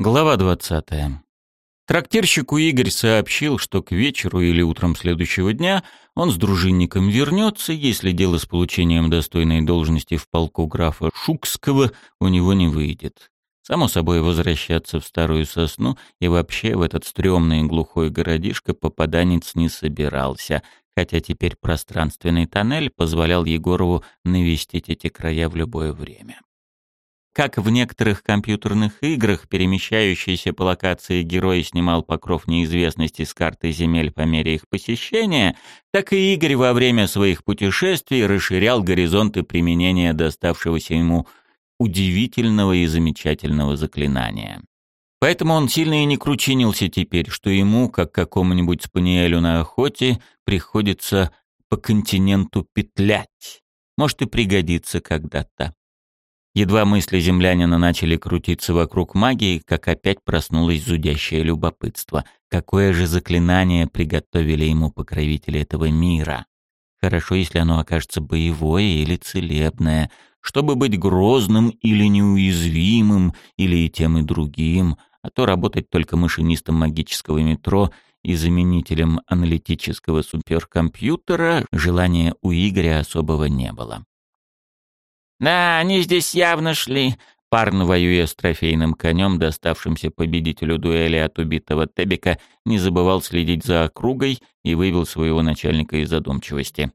Глава 20. Трактирщику Игорь сообщил, что к вечеру или утром следующего дня он с дружинником вернется, если дело с получением достойной должности в полку графа Шукского у него не выйдет. Само собой, возвращаться в старую сосну и вообще в этот стрёмный глухой городишко попаданец не собирался, хотя теперь пространственный тоннель позволял Егорову навестить эти края в любое время. Как в некоторых компьютерных играх перемещающийся по локации герой снимал покров неизвестности с карты земель по мере их посещения, так и Игорь во время своих путешествий расширял горизонты применения доставшегося ему удивительного и замечательного заклинания. Поэтому он сильно и не кручинился теперь, что ему, как какому-нибудь спаниелю на охоте, приходится по континенту петлять. Может и пригодится когда-то. Едва мысли землянина начали крутиться вокруг магии, как опять проснулось зудящее любопытство. Какое же заклинание приготовили ему покровители этого мира? Хорошо, если оно окажется боевое или целебное, чтобы быть грозным или неуязвимым, или и тем и другим, а то работать только машинистом магического метро и заменителем аналитического суперкомпьютера желания у Игоря особого не было. «Да, они здесь явно шли», Парн, воюя с трофейным конем, доставшимся победителю дуэли от убитого Тебика, не забывал следить за округой и вывел своего начальника из задумчивости.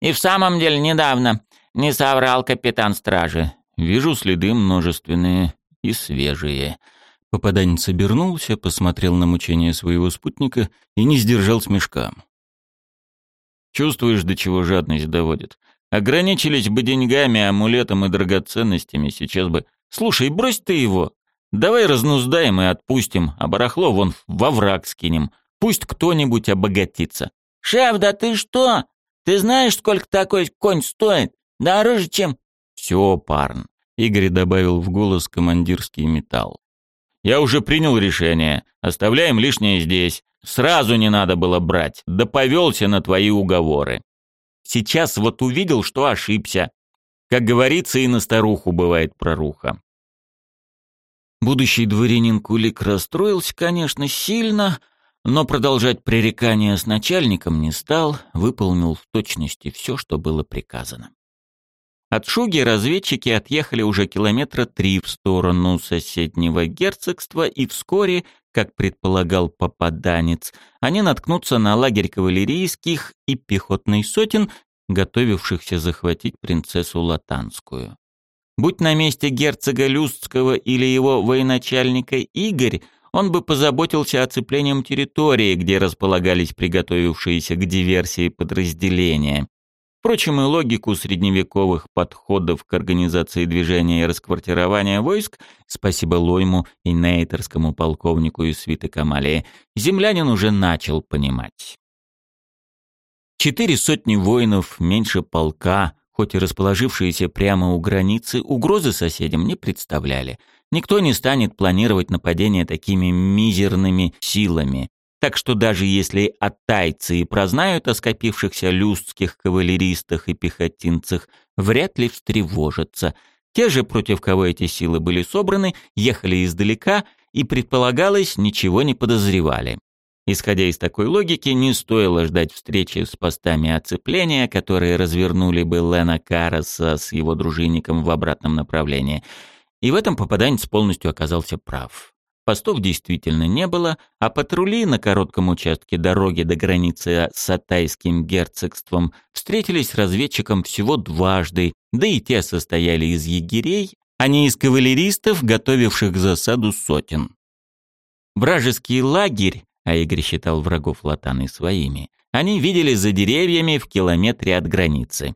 «И в самом деле недавно. Не соврал капитан стражи. Вижу следы множественные и свежие». Попаданец обернулся, посмотрел на мучения своего спутника и не сдержал смешка. «Чувствуешь, до чего жадность доводит. Ограничились бы деньгами, амулетом и драгоценностями, сейчас бы... Слушай, брось ты его. Давай разнуздаем и отпустим, а барахло вон во враг скинем. Пусть кто-нибудь обогатится. Шеф, да ты что? Ты знаешь, сколько такой конь стоит? Дороже, чем... Все, парн. Игорь добавил в голос командирский металл. Я уже принял решение. Оставляем лишнее здесь. Сразу не надо было брать. Да повелся на твои уговоры. Сейчас вот увидел, что ошибся. Как говорится, и на старуху бывает проруха. Будущий дворянин Кулик расстроился, конечно, сильно, но продолжать пререкания с начальником не стал, выполнил в точности все, что было приказано. От Шуги разведчики отъехали уже километра три в сторону соседнего герцогства и вскоре, как предполагал попаданец, они наткнутся на лагерь кавалерийских и пехотных сотен, готовившихся захватить принцессу Латанскую. Будь на месте герцога Люстского или его военачальника Игорь, он бы позаботился оцеплением территории, где располагались приготовившиеся к диверсии подразделения. Впрочем, и логику средневековых подходов к организации движения и расквартирования войск, спасибо Лойму и нейтерскому полковнику из свиты Камалии, землянин уже начал понимать. Четыре сотни воинов, меньше полка, хоть и расположившиеся прямо у границы, угрозы соседям не представляли. Никто не станет планировать нападение такими мизерными силами. Так что даже если оттайцы и прознают о скопившихся люстских кавалеристах и пехотинцах, вряд ли встревожатся. Те же, против кого эти силы были собраны, ехали издалека и, предполагалось, ничего не подозревали. Исходя из такой логики, не стоило ждать встречи с постами оцепления, которые развернули бы Лена Караса с его дружинником в обратном направлении. И в этом попаданец полностью оказался прав. Постов действительно не было, а патрули на коротком участке дороги до границы с Атайским герцогством встретились разведчикам всего дважды, да и те состояли из егерей, а не из кавалеристов, готовивших засаду сотен. Вражеский лагерь, а Игорь считал врагов Латаны своими, они видели за деревьями в километре от границы.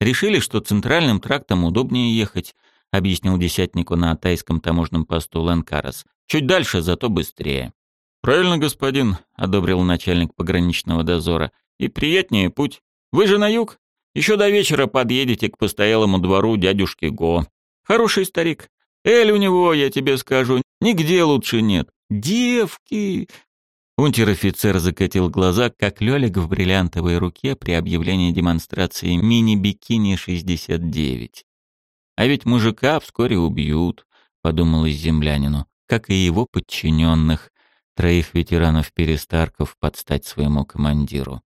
Решили, что центральным трактом удобнее ехать, объяснил десятнику на тайском таможенном посту Ланкарас. Чуть дальше, зато быстрее. Правильно, господин, одобрил начальник пограничного дозора. И приятнее путь. Вы же на юг? Еще до вечера подъедете к постоялому двору дядюшки Го. Хороший старик. Эль у него, я тебе скажу, нигде лучше нет. Девки! Унтер-офицер закатил глаза, как Лёлик в бриллиантовой руке при объявлении демонстрации мини-бикини-69. А ведь мужика вскоре убьют, подумалось землянину. Как и его подчиненных, троих ветеранов-перестарков, подстать своему командиру.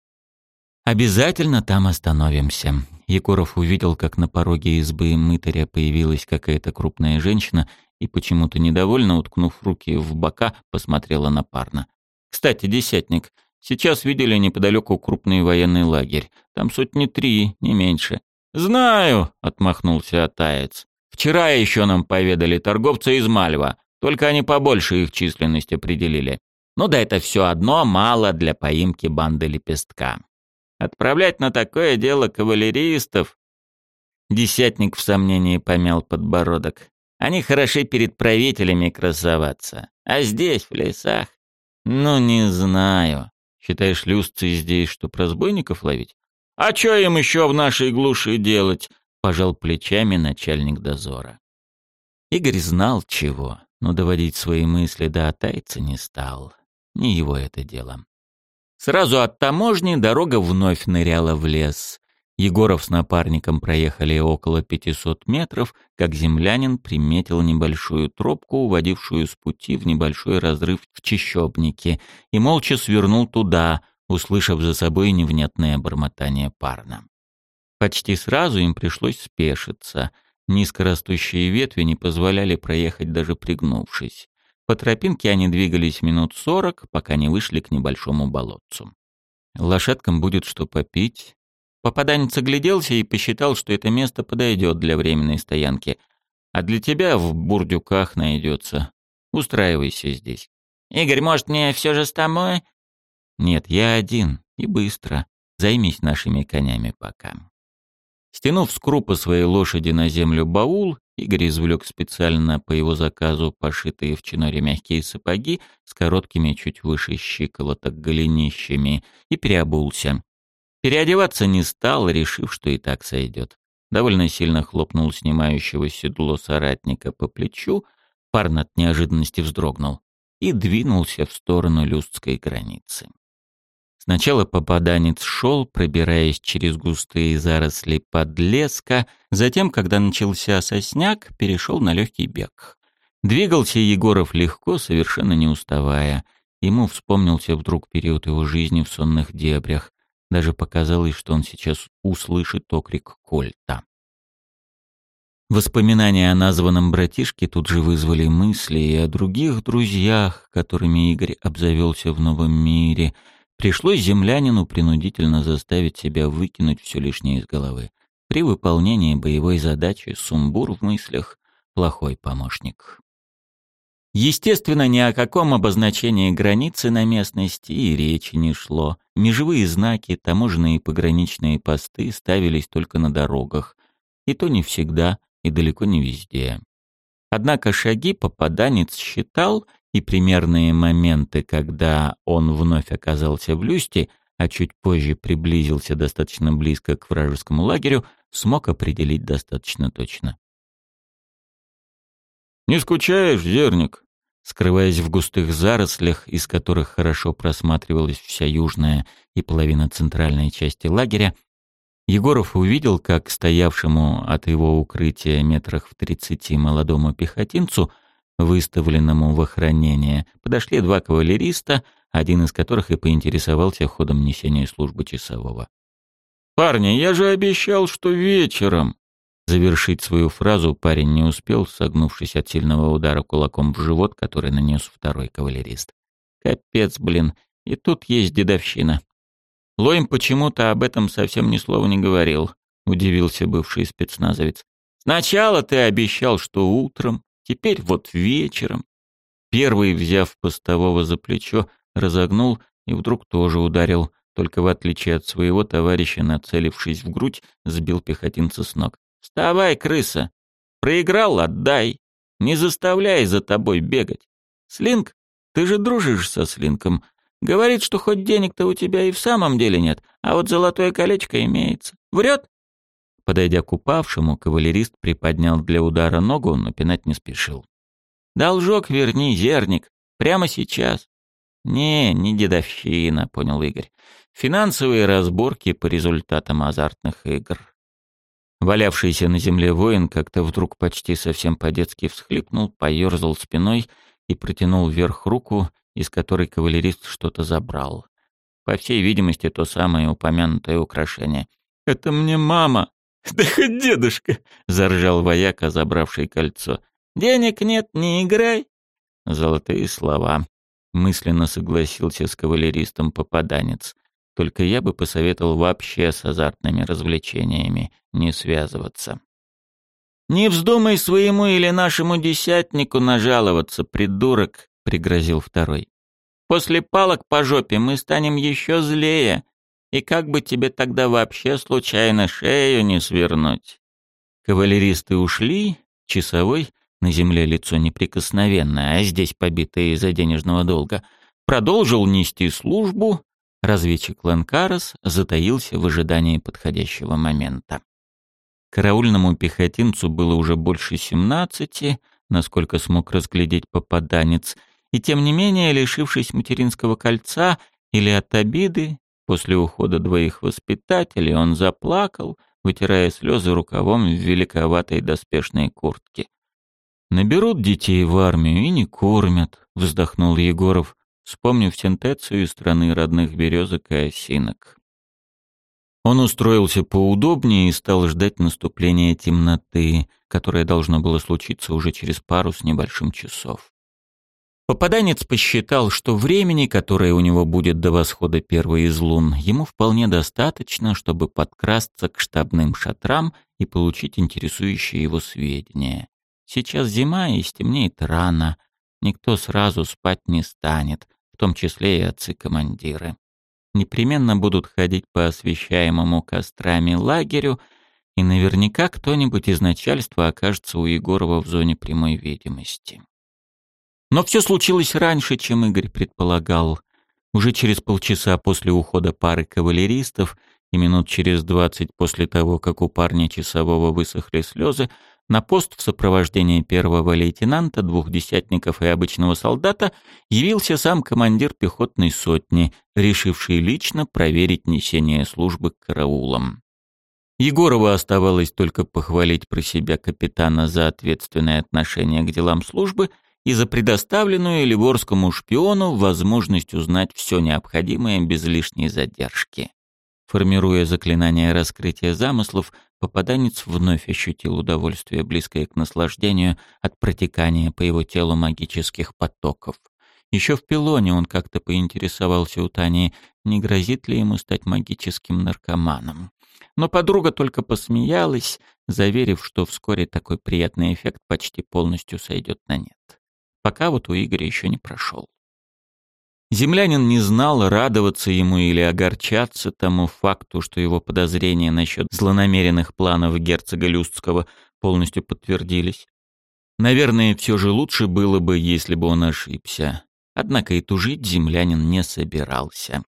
«Обязательно там остановимся». Егоров увидел, как на пороге избы мытаря появилась какая-то крупная женщина и, почему-то недовольно, уткнув руки в бока, посмотрела на парня. «Кстати, десятник, сейчас видели неподалеку крупный военный лагерь. Там сотни три, не меньше». «Знаю», — отмахнулся Атаец. «Вчера еще нам поведали торговцы из Мальва, только они побольше их численность определили. Ну да это все одно мало для поимки банды лепестка. Отправлять на такое дело кавалеристов...» Десятник в сомнении помял подбородок. «Они хороши перед правителями красоваться. А здесь, в лесах...» «Ну, не знаю. Считаешь, люстцы здесь, чтоб разбойников ловить?» «А чё им еще в нашей глуши делать?» — пожал плечами начальник дозора. Игорь знал чего, но доводить свои мысли до отайца не стал. Не его это дело. Сразу от таможни дорога вновь ныряла в лес. Егоров с напарником проехали около 500 метров, как землянин приметил небольшую тропку, уводившую с пути в небольшой разрыв в чащобнике, и молча свернул туда, услышав за собой невнятное бормотание парня. Почти сразу им пришлось спешиться. Низкорастущие ветви не позволяли проехать даже пригнувшись. По тропинке они двигались минут сорок, пока не вышли к небольшому болотцу. Лошадкам будет что попить. Попаданец огляделся и посчитал, что это место подойдет для временной стоянки. А для тебя в бурдюках найдется. Устраивайся здесь. «Игорь, может, мне все же с тобой?» «Нет, я один. И быстро. Займись нашими конями пока». Стянув с крупа своей лошади на землю баул, Игорь извлек специально по его заказу пошитые в чиноре мягкие сапоги с короткими чуть выше щиколоток голенищами и переобулся. Переодеваться не стал, решив, что и так сойдет. Довольно сильно хлопнул снимающего седло соратника по плечу, парн от неожиданности вздрогнул и двинулся в сторону люстской границы. Сначала попаданец шел, пробираясь через густые заросли подлеска, затем, когда начался сосняк, перешел на легкий бег. Двигался Егоров легко, совершенно не уставая. Ему вспомнился вдруг период его жизни в сонных дебрях. Даже показалось, что он сейчас услышит окрик Кольта. Воспоминания о названном братишке тут же вызвали мысли и о других друзьях, которыми Игорь обзавелся в новом мире — Пришлось землянину принудительно заставить себя выкинуть все лишнее из головы. При выполнении боевой задачи сумбур в мыслях — плохой помощник. Естественно, ни о каком обозначении границы на местности и речи не шло. Межевые знаки, таможенные и пограничные посты ставились только на дорогах. И то не всегда, и далеко не везде. Однако шаги попаданец считал и примерные моменты, когда он вновь оказался в люсте, а чуть позже приблизился достаточно близко к вражескому лагерю, смог определить достаточно точно. «Не скучаешь, зерник?» Скрываясь в густых зарослях, из которых хорошо просматривалась вся южная и половина центральной части лагеря, Егоров увидел, как стоявшему от его укрытия метрах в тридцати молодому пехотинцу выставленному в охранение, подошли два кавалериста, один из которых и поинтересовался ходом несения службы часового. «Парни, я же обещал, что вечером...» Завершить свою фразу парень не успел, согнувшись от сильного удара кулаком в живот, который нанес второй кавалерист. «Капец, блин, и тут есть дедовщина». Лоем почему-то об этом совсем ни слова не говорил, удивился бывший спецназовец. «Сначала ты обещал, что утром, Теперь вот вечером. Первый, взяв постового за плечо, разогнул и вдруг тоже ударил, только в отличие от своего товарища, нацелившись в грудь, сбил пехотинца с ног. «Вставай, крыса! Проиграл — отдай! Не заставляй за тобой бегать! Слинг, ты же дружишь со Слинком. Говорит, что хоть денег-то у тебя и в самом деле нет, а вот золотое колечко имеется. Врет?» Подойдя к упавшему, кавалерист приподнял для удара ногу, но пинать не спешил. «Должок верни, зерник, прямо сейчас». «Не, не дедовщина», — понял Игорь. «Финансовые разборки по результатам азартных игр». Валявшийся на земле воин как-то вдруг почти совсем по-детски всхлипнул, поерзал спиной и протянул вверх руку, из которой кавалерист что-то забрал. По всей видимости, то самое упомянутое украшение. «Это мне мама!» «Да хоть дедушка!» — заржал вояка, забравший кольцо. «Денег нет, не играй!» Золотые слова. Мысленно согласился с кавалеристом попаданец. Только я бы посоветовал вообще с азартными развлечениями не связываться. «Не вздумай своему или нашему десятнику нажаловаться, придурок!» — пригрозил второй. «После палок по жопе мы станем еще злее, и как бы тебе тогда вообще случайно шею не свернуть?» Кавалеристы ушли, часовой, на земле лицо неприкосновенное, а здесь побитое из-за денежного долга, продолжил нести службу, разведчик Ланкарос затаился в ожидании подходящего момента. Караульному пехотинцу было уже больше семнадцати, насколько смог разглядеть попаданец, и тем не менее, лишившись материнского кольца или от обиды, после ухода двоих воспитателей он заплакал, вытирая слезы рукавом в великоватой доспешной куртке. «Наберут детей в армию и не кормят», — вздохнул Егоров, вспомнив синтецию страны родных березок и осинок. Он устроился поудобнее и стал ждать наступления темноты, которое должно было случиться уже через пару с небольшим часов. Попаданец посчитал, что времени, которое у него будет до восхода первой из лун, ему вполне достаточно, чтобы подкрасться к штабным шатрам и получить интересующие его сведения. Сейчас зима и стемнеет рано. Никто сразу спать не станет, в том числе и отцы-командиры. Непременно будут ходить по освещаемому кострами лагерю, и наверняка кто-нибудь из начальства окажется у Егорова в зоне прямой видимости. Но все случилось раньше, чем Игорь предполагал. Уже через полчаса после ухода пары кавалеристов и минут через двадцать после того, как у парня часового высохли слезы, на пост в сопровождении первого лейтенанта, двух десятников и обычного солдата явился сам командир пехотной сотни, решивший лично проверить несение службы караулом. Егорову оставалось только похвалить про себя капитана за ответственное отношение к делам службы и за предоставленную ливорскому шпиону возможность узнать все необходимое без лишней задержки. Формируя заклинание раскрытия замыслов, попаданец вновь ощутил удовольствие, близкое к наслаждению от протекания по его телу магических потоков. Еще в пилоне он как-то поинтересовался у Тани, не грозит ли ему стать магическим наркоманом. Но подруга только посмеялась, заверив, что вскоре такой приятный эффект почти полностью сойдет на нет. Пока вот у Игоря еще не прошел. Землянин не знал, радоваться ему или огорчаться тому факту, что его подозрения насчет злонамеренных планов герцога Люстского полностью подтвердились. Наверное, все же лучше было бы, если бы он ошибся. Однако и тужить землянин не собирался.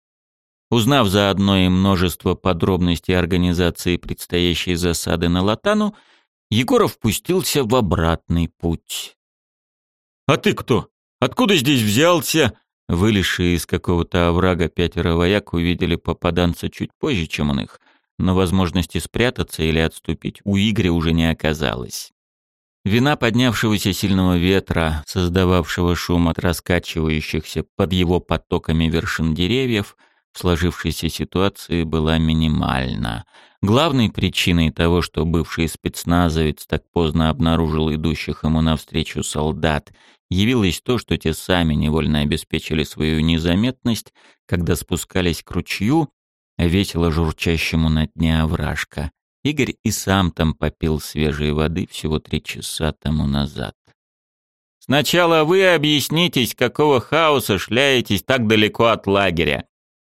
Узнав заодно и множество подробностей организации предстоящей засады на Латану, Егоров пустился в обратный путь. «А ты кто? Откуда здесь взялся?» Вылезшие из какого-то оврага пятеро вояк увидели попаданца чуть позже, чем он их, но возможности спрятаться или отступить у Игоря уже не оказалось. Вина поднявшегося сильного ветра, создававшего шум от раскачивающихся под его потоками вершин деревьев, в сложившейся ситуации была минимальна. Главной причиной того, что бывший спецназовец так поздно обнаружил идущих ему навстречу солдат явилось то, что те сами невольно обеспечили свою незаметность, когда спускались к ручью, весело журчащему на дне овражка. Игорь и сам там попил свежей воды всего три часа тому назад. «Сначала вы объяснитесь, какого хаоса шляетесь так далеко от лагеря.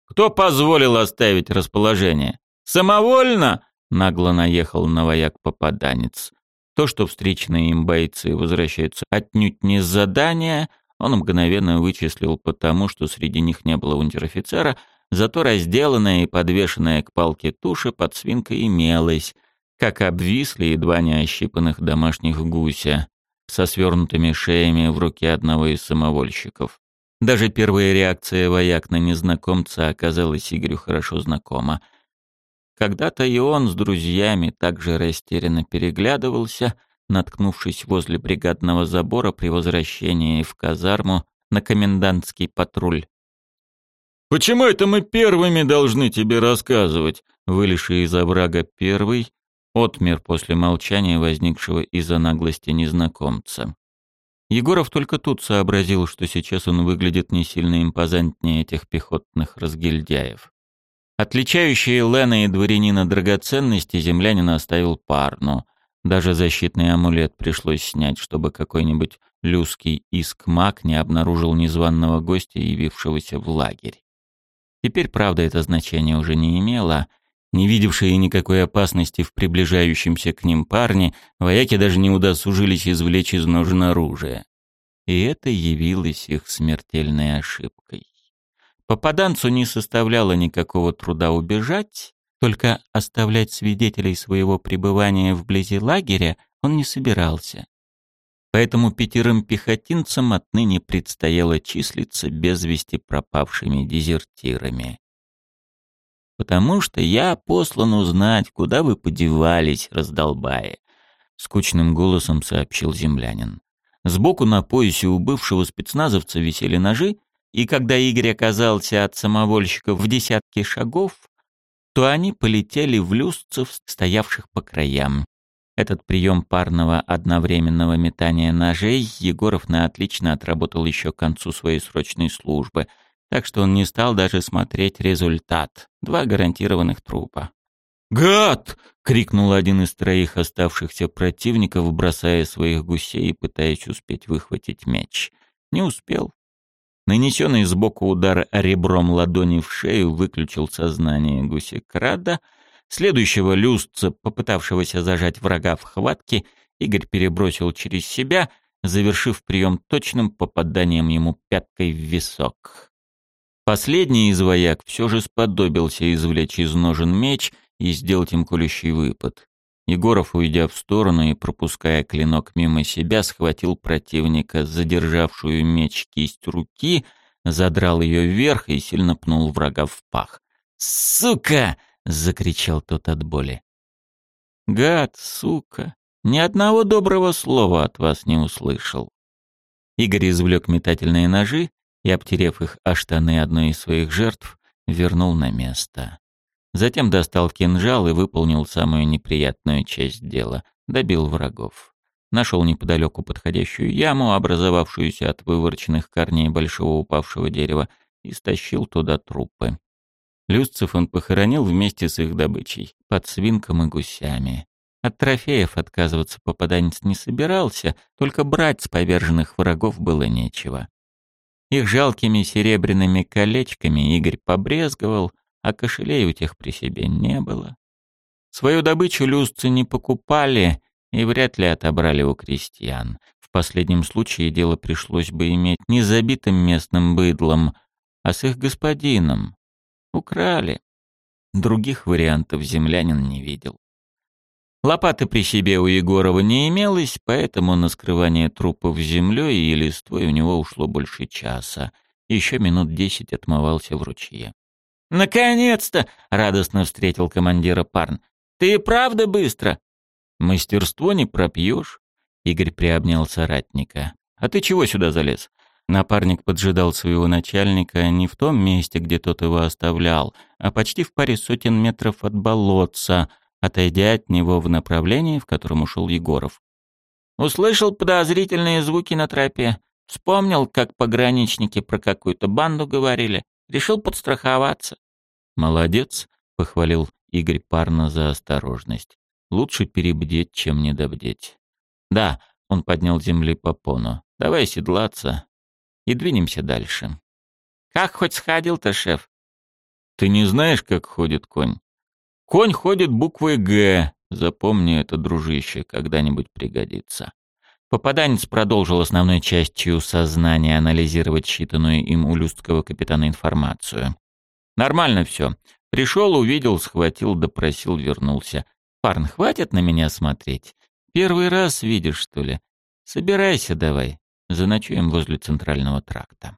Кто позволил оставить расположение? Самовольно?» — нагло наехал на вояк попаданец. То, что встречные им бойцы возвращаются отнюдь не с задания, он мгновенно вычислил потому, что среди них не было унтер-офицера, зато разделанная и подвешенная к палке туша под свинкой имелась, как обвисли едва не ощипанных домашних гуся, со свернутыми шеями в руке одного из самовольщиков. Даже первая реакция вояк на незнакомца оказалась Игорю хорошо знакома — когда-то и он с друзьями также растерянно переглядывался, наткнувшись возле бригадного забора при возвращении в казарму на комендантский патруль. «Почему это мы первыми должны тебе рассказывать?» Вылезший из оврага первый, отмер после молчания, возникшего из-за наглости незнакомца. Егоров только тут сообразил, что сейчас он выглядит не сильно импозантнее этих пехотных разгильдяев. Отличающие Лена и дворянина драгоценности землянин оставил парну. Даже защитный амулет пришлось снять, чтобы какой-нибудь люский иск-маг не обнаружил незваного гостя, явившегося в лагерь. Теперь, правда, это значение уже не имело. Не видевшие никакой опасности в приближающемся к ним парне, вояки даже не удосужились извлечь из ножен оружие. И это явилось их смертельной ошибкой. Попаданцу не составляло никакого труда убежать, только оставлять свидетелей своего пребывания вблизи лагеря он не собирался. Поэтому пятерым пехотинцам отныне предстояло числиться без вести пропавшими дезертирами. «Потому что я послан узнать, куда вы подевались, раздолбая», — скучным голосом сообщил землянин. Сбоку на поясе у бывшего спецназовца висели ножи, и когда Игорь оказался от самовольщиков в десятке шагов, то они полетели в люстцев, стоявших по краям. Этот прием парного одновременного метания ножей Егоров на отлично отработал еще к концу своей срочной службы, так что он не стал даже смотреть результат. Два гарантированных трупа. «Гад!» — крикнул один из троих оставшихся противников, бросая своих гусей и пытаясь успеть выхватить меч. Не успел. Нанесенный сбоку удар ребром ладони в шею выключил сознание гуся-крада — Следующего люстца, попытавшегося зажать врага в хватке, Игорь перебросил через себя, завершив прием точным попаданием ему пяткой в висок. Последний из вояк все же сподобился извлечь из ножен меч и сделать им колющий выпад. Егоров, уйдя в сторону и пропуская клинок мимо себя, схватил противника, задержавшую меч кисть руки, задрал ее вверх и сильно пнул врага в пах. «Сука!» закричал тот от боли. Гад, сука, ни одного доброго слова от вас не услышал. Игорь извлек метательные ножи и, обтерев их о штаны одной из своих жертв, вернул на место. Затем достал кинжал и выполнил самую неприятную часть дела — добил врагов. Нашел неподалеку подходящую яму, образовавшуюся от выворченных корней большого упавшего дерева, и стащил туда трупы. Люстцев он похоронил вместе с их добычей, под свинком и гусями. От трофеев отказываться попаданец не собирался, только брать с поверженных врагов было нечего. Их жалкими серебряными колечками Игорь побрезговал, а кошелей у тех при себе не было. Свою добычу люстцы не покупали и вряд ли отобрали у крестьян. В последнем случае дело пришлось бы иметь не забитым местным быдлом, а с их господином, Украли. Других вариантов землянин не видел. Лопаты при себе у Егорова не имелось, поэтому на скрывание трупов землей и листвой у него ушло больше часа. Еще минут десять отмывался в ручье. «Наконец-то!» — радостно встретил командира Парн. «Ты правда быстро?» «Мастерство не пропьешь», — Игорь приобнял соратника. «А ты чего сюда залез? Напарник поджидал своего начальника не в том месте, где тот его оставлял, а почти в паре сотен метров от болотца, отойдя от него в направлении, в котором ушел Егоров. Услышал подозрительные звуки на тропе. Вспомнил, как пограничники про какую-то банду говорили. Решил подстраховаться. «Молодец», — похвалил Игорь Парна за осторожность. «Лучше перебдеть, чем недобдеть». «Да», — он поднял земли попону. «Давай седлаться, и двинемся дальше. Как хоть сходил-то, шеф? Ты не знаешь, как ходит конь? Конь ходит буквой «Г». Запомни это, дружище, когда-нибудь пригодится. Попаданец продолжил основной частью сознания анализировать считанную им у люстского капитана информацию. Нормально все. Пришел, увидел, схватил, допросил, вернулся. Парн, хватит на меня смотреть. Первый раз видишь, что ли? Собирайся давай. Заночуем возле центрального тракта.